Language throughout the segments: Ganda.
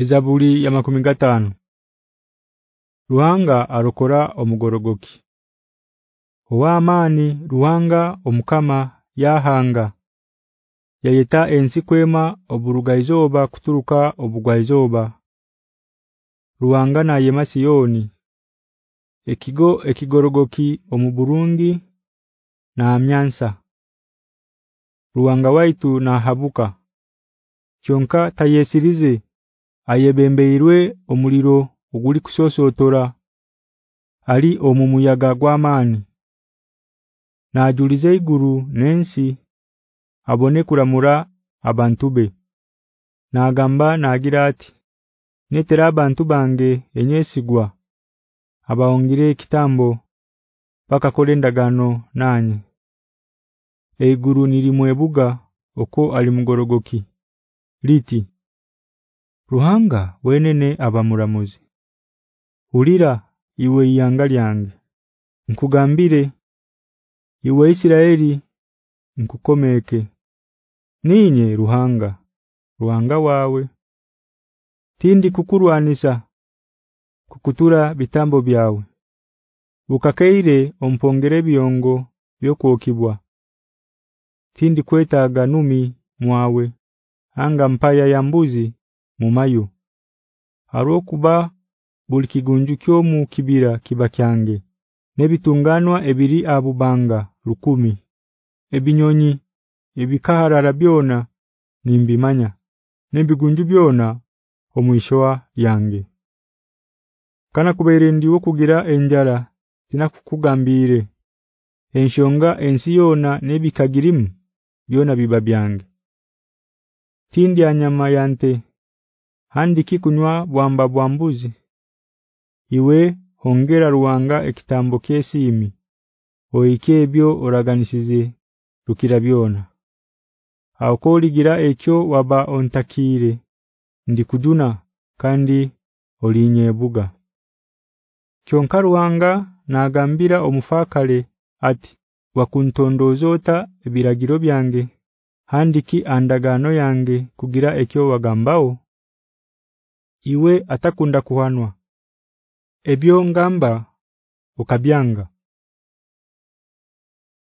Ezabuli ya makumi gatano Ruanga arukora omugorogoki Owamani ruanga omukama yahanga Yayita ensi kwema oburugayizoba kuturuka obugwayizoba Ruanga na yemasiyoni ekigo ekigorogoki omuburungi na amyansa Ruanga waitu na habuka Kyonka tayesirize ayebembeirwe omuliro oguli kusosotora ali omumuyaga gwamani najulize iguru nensi abone kuramura abantu be nagamba nagira ati netera abantu bange enyesigwa abaongire kitambo paka kolendagano nanyi eiguru nilimwebuga oko alimgorogoki liti Ruhanga wenene abamuramuzi Ulira iwe yangalyange lyange nkugambire iwe Isiraeli nkukomeke ninye ruhanga ruhanga wawe tindi kukurwanisha kukutura bitambo byawe bukakeire ompongere byongo byokuokibwa tindi kwetaga numi mwawe anga mpaya ya mbuzi mumayo harokuba bulikigunjukyo mu kibira kibakyange nebitunganwa ebiri abubanga lukumi ebinyonyi ebikaharara byona nimbimanya nebigunju byona omwishoa yange kana kubairendiwo kugira enjara tinakukugambire enshonga ensiyona nebikagirimu byona bibabyange tindi anyama yante handiki kunywa bwamba bwambuzi iwe hongera ruwanga ekitambo kesimi oikebyo oraganisize rukira byona akoligira ekyo waba ontakire ndi kujuna kandi olinyebuga kyonka ruwanga nagambira omufakale ati wakuntondozota ebiragiro byange handiki andagano yange kugira ekyo wagambao iwe atakunda kuhanwa ebyo ngamba ukabyanga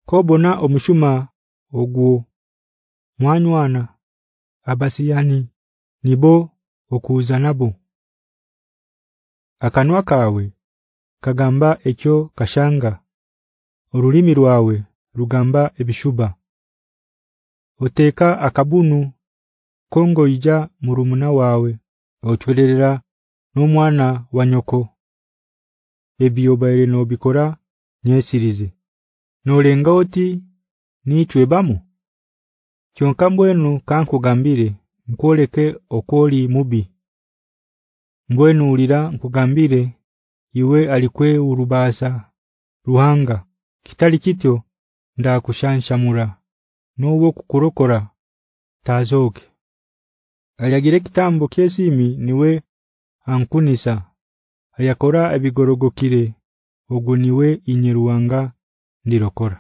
kobona omushuma ogwo mwanywana abasiyani nibo okuzanabo akanwa kawe kagamba ekyo kashanga orulimi rwawe rugamba ebishuba oteka akabunu kongo ija murumuna wawe otwelerera n'omwana wa nyoko ebiyo bayire no bikora nyesirize nolenga oti nichwe bamu kyonkambwenu kankugambire nkoleke okoli mubi mbwenu ulira nkugambire iwe alikwe urubasa ruhanga kitali kityo ndakushanshamura nubwo kukurokora tazoke Ayagire kitambo kesimi niwe ankunisa. Ayakora ebigorogokire ogoniwe inyeruwanga ndirokora